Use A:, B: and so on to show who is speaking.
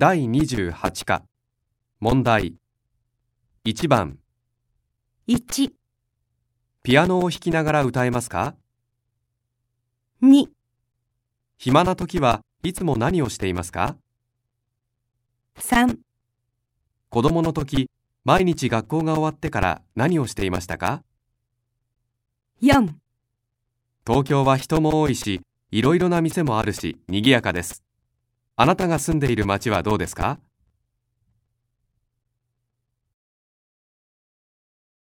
A: 第28課。問題。1番。
B: 1、
A: ピアノを弾きながら歌えますか
B: ？2、
A: 暇な時はいつも何をしていますか
B: ？3、
A: 子供の時毎日学校が終わってから何をしていましたか
B: ？4
A: 東京は人も多いしいろいろな店もあるし賑やかですあなたが住んでいる町はどうですか？